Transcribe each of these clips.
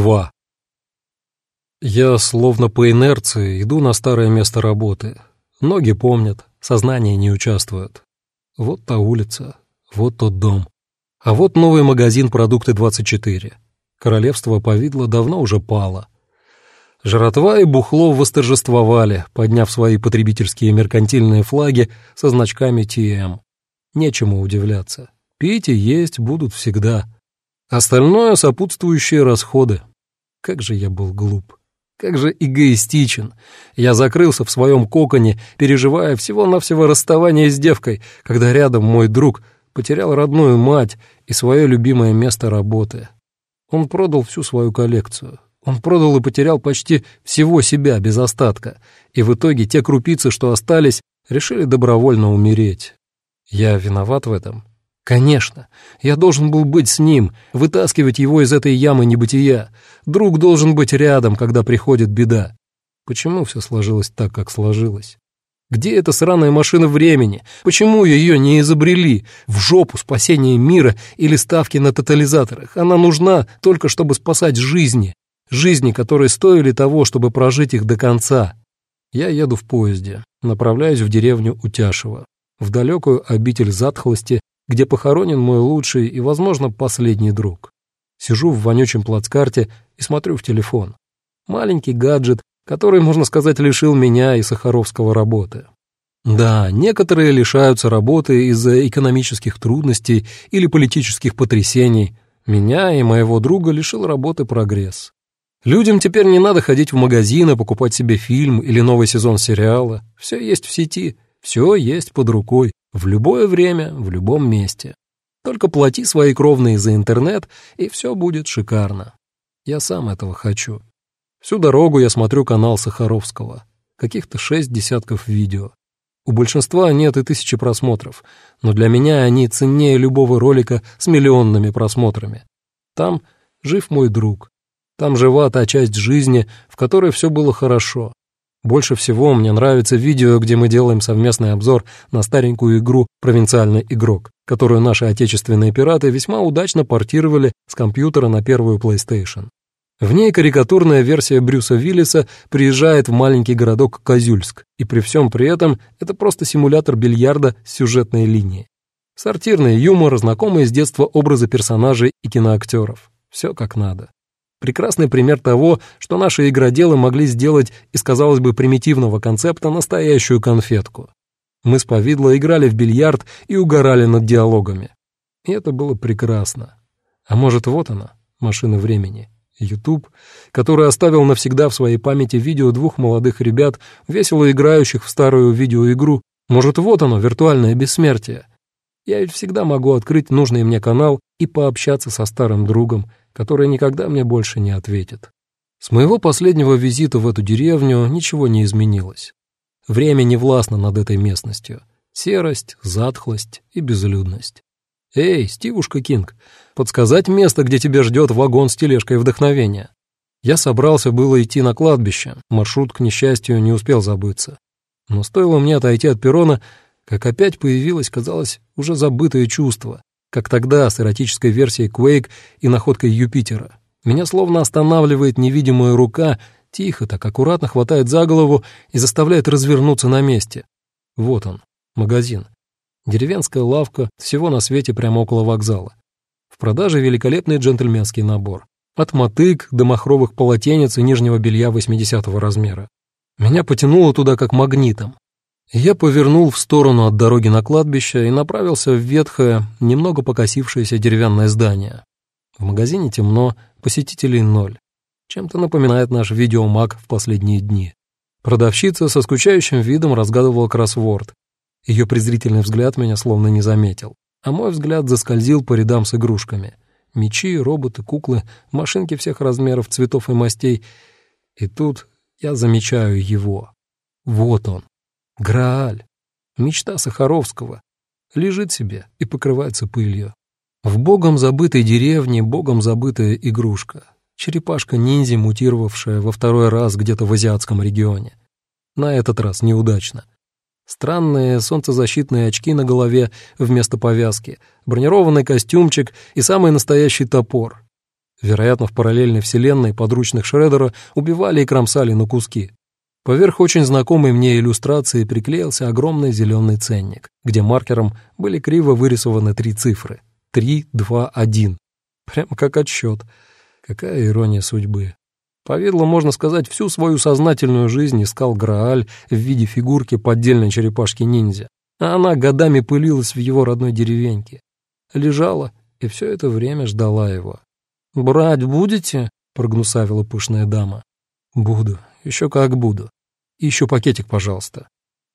2. Я словно по инерции иду на старое место работы. Ноги помнят, сознание не участвует. Вот та улица, вот тот дом. А вот новый магазин «Продукты 24». Королевство повидло давно уже пало. Жратва и бухло восторжествовали, подняв свои потребительские меркантильные флаги со значками ТМ. Нечему удивляться. Пить и есть будут всегда. Остальное — сопутствующие расходы. Как же я был глуп. Как же эгоистичен. Я закрылся в своем коконе, переживая всего-навсего расставание с девкой, когда рядом мой друг потерял родную мать и свое любимое место работы. Он продал всю свою коллекцию. Он продал и потерял почти всего себя без остатка, и в итоге те крупицы, что остались, решили добровольно умереть. Я виноват в этом? Конечно, я должен был быть с ним, вытаскивать его из этой ямы небытия. Друг должен быть рядом, когда приходит беда. Почему все сложилось так, как сложилось? Где эта сраная машина времени? Почему ее не изобрели? В жопу спасения мира или ставки на тотализаторах? Она нужна только чтобы спасать жизни. Жизни, которые стоили того, чтобы прожить их до конца. Я еду в поезде, направляюсь в деревню Утяшево, в далекую обитель затхлости где похоронен мой лучший и, возможно, последний друг. Сижу в вонючем плацкарте и смотрю в телефон. Маленький гаджет, который, можно сказать, лишил меня и Сахаровского работы. Да, некоторые лишаются работы из-за экономических трудностей или политических потрясений. Меня и моего друга лишил работы прогресс. Людям теперь не надо ходить в магазины, покупать себе фильм или новый сезон сериала. Все есть в сети, все есть под рукой. В любое время, в любом месте. Только плати свои кровные за интернет, и все будет шикарно. Я сам этого хочу. Всю дорогу я смотрю канал Сахаровского. Каких-то шесть десятков видео. У большинства нет и тысячи просмотров, но для меня они ценнее любого ролика с миллионными просмотрами. Там жив мой друг. Там жива та часть жизни, в которой все было хорошо, больше всего мне нравится видео, где мы делаем совместный обзор на старенькую игру «Провинциальный игрок», которую наши отечественные пираты весьма удачно портировали с компьютера на первую PlayStation. В ней карикатурная версия Брюса Виллиса приезжает в маленький городок Козюльск, и при всем при этом это просто симулятор бильярда с сюжетной линией. Сортирный юмор, знакомые с детства образы персонажей и киноактеров. Все как надо. Прекрасный пример того, что наши игроделы могли сделать из, казалось бы, примитивного концепта настоящую конфетку. Мы с Повидло играли в бильярд и угорали над диалогами. И это было прекрасно. А может, вот она, машина времени. YouTube, который оставил навсегда в своей памяти видео двух молодых ребят, весело играющих в старую видеоигру. Может, вот оно, виртуальное бессмертие. Я ведь всегда могу открыть нужный мне канал и пообщаться со старым другом, который никогда мне больше не ответит. С моего последнего визита в эту деревню ничего не изменилось. Время не властно над этой местностью. Серость, затхлость и безлюдность. «Эй, Стивушка Кинг, подсказать место, где тебя ждет вагон с тележкой вдохновения?» Я собрался было идти на кладбище, маршрут, к несчастью, не успел забыться. Но стоило мне отойти от перрона, как опять появилось, казалось, уже забытое чувство, как тогда с эротической версией Quake и находкой Юпитера. Меня словно останавливает невидимая рука, тихо так аккуратно хватает за голову и заставляет развернуться на месте. Вот он, магазин. Деревенская лавка, всего на свете прямо около вокзала. В продаже великолепный джентльменский набор. От мотык до махровых полотенец и нижнего белья 80-го размера. Меня потянуло туда как магнитом. Я повернул в сторону от дороги на кладбище и направился в ветхое, немного покосившееся деревянное здание. В магазине темно, посетителей ноль. Чем-то напоминает наш видеомаг в последние дни. Продавщица со скучающим видом разгадывала кроссворд. Ее презрительный взгляд меня словно не заметил, а мой взгляд заскользил по рядам с игрушками. Мечи, роботы, куклы, машинки всех размеров, цветов и мастей. И тут я замечаю его. Вот он. Грааль, мечта Сахаровского, лежит себе и покрывается пылью. В богом забытой деревне богом забытая игрушка, черепашка-ниндзя, мутировавшая во второй раз где-то в азиатском регионе. На этот раз неудачно. Странные солнцезащитные очки на голове вместо повязки, бронированный костюмчик и самый настоящий топор. Вероятно, в параллельной вселенной подручных Шредера убивали и кромсали на куски. Поверх очень знакомой мне иллюстрации приклеился огромный зеленый ценник, где маркером были криво вырисованы три цифры. Три, два, один. Прямо как отсчет. Какая ирония судьбы. Повидло, можно сказать, всю свою сознательную жизнь искал Грааль в виде фигурки поддельной черепашки-ниндзя, а она годами пылилась в его родной деревеньке. Лежала и все это время ждала его. «Брать будете?» — прогнусавила пышная дама. «Буду, еще как буду. И еще пакетик, пожалуйста».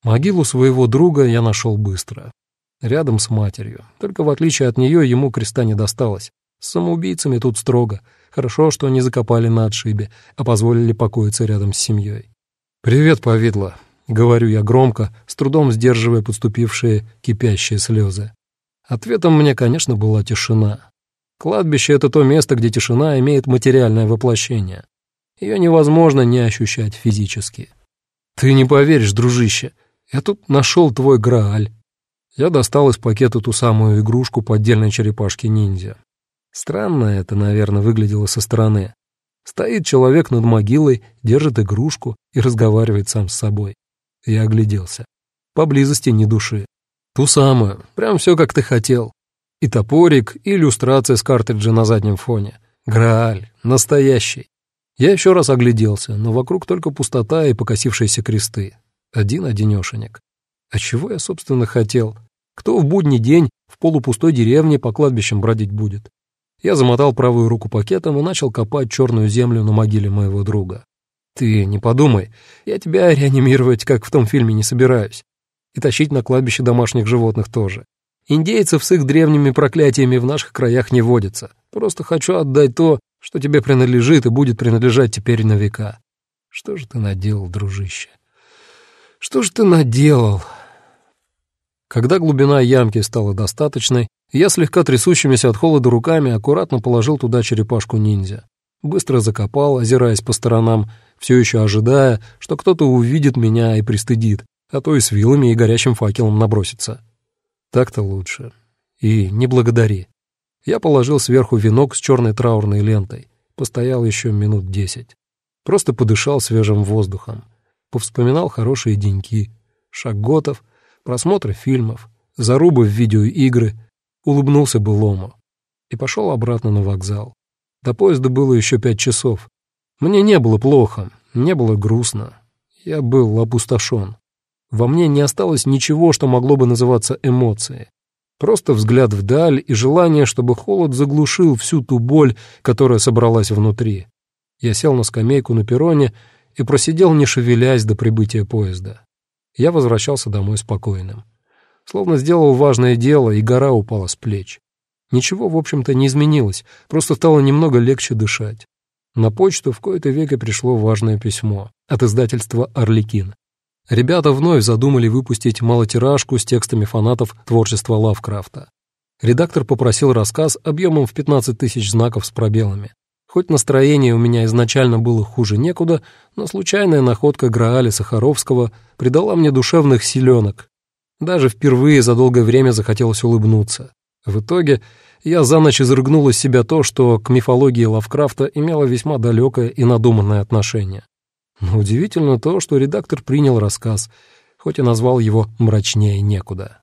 Могилу своего друга я нашел быстро. Рядом с матерью. Только в отличие от нее ему креста не досталось. С самоубийцами тут строго. Хорошо, что не закопали на отшибе, а позволили покоиться рядом с семьей. «Привет, повидло», — говорю я громко, с трудом сдерживая подступившие кипящие слезы. Ответом мне, конечно, была тишина. Кладбище — это то место, где тишина имеет материальное воплощение. Ее невозможно не ощущать физически. «Ты не поверишь, дружище, я тут нашел твой Грааль». Я достал из пакета ту самую игрушку поддельной черепашки-ниндзя. Странно это, наверное, выглядело со стороны. Стоит человек над могилой, держит игрушку и разговаривает сам с собой. Я огляделся. Поблизости ни души. Ту самую, прям все как ты хотел. И топорик, и иллюстрация с картриджа на заднем фоне. Грааль, настоящий. Я еще раз огляделся, но вокруг только пустота и покосившиеся кресты. Один-одинешенек. А чего я, собственно, хотел? Кто в будний день в полупустой деревне по кладбищам бродить будет? Я замотал правую руку пакетом и начал копать черную землю на могиле моего друга. Ты не подумай, я тебя реанимировать, как в том фильме, не собираюсь и тащить на кладбище домашних животных тоже. Индейцев с их древними проклятиями в наших краях не водится. Просто хочу отдать то, что тебе принадлежит и будет принадлежать теперь на века. Что же ты наделал, дружище? Что же ты наделал? Когда глубина ямки стала достаточной, я слегка трясущимися от холода руками аккуратно положил туда черепашку-ниндзя. Быстро закопал, озираясь по сторонам, все еще ожидая, что кто-то увидит меня и пристыдит, а то и с вилами и горящим факелом набросится. Так-то лучше. И не благодари. Я положил сверху венок с черной траурной лентой. Постоял еще минут десять. Просто подышал свежим воздухом. Повспоминал хорошие деньки. Шаготов, просмотры фильмов, зарубы в видеоигры. Улыбнулся былому. И пошел обратно на вокзал. До поезда было еще пять часов. Мне не было плохо, не было грустно. Я был опустошен. Во мне не осталось ничего, что могло бы называться эмоцией. Просто взгляд вдаль и желание, чтобы холод заглушил всю ту боль, которая собралась внутри. Я сел на скамейку на перроне и просидел, не шевелясь до прибытия поезда. Я возвращался домой спокойным. Словно сделал важное дело, и гора упала с плеч. Ничего, в общем-то, не изменилось, просто стало немного легче дышать. На почту в кои-то веке пришло важное письмо от издательства «Орликин». Ребята вновь задумали выпустить малотиражку с текстами фанатов творчества Лавкрафта. Редактор попросил рассказ объемом в 15 тысяч знаков с пробелами. Хоть настроение у меня изначально было хуже некуда, но случайная находка Грааля Сахаровского придала мне душевных силенок. Даже впервые за долгое время захотелось улыбнуться. В итоге я за ночь изрыгнул из себя то, что к мифологии Лавкрафта имело весьма далекое и надуманное отношение. Но удивительно то, что редактор принял рассказ, хоть и назвал его «мрачнее некуда».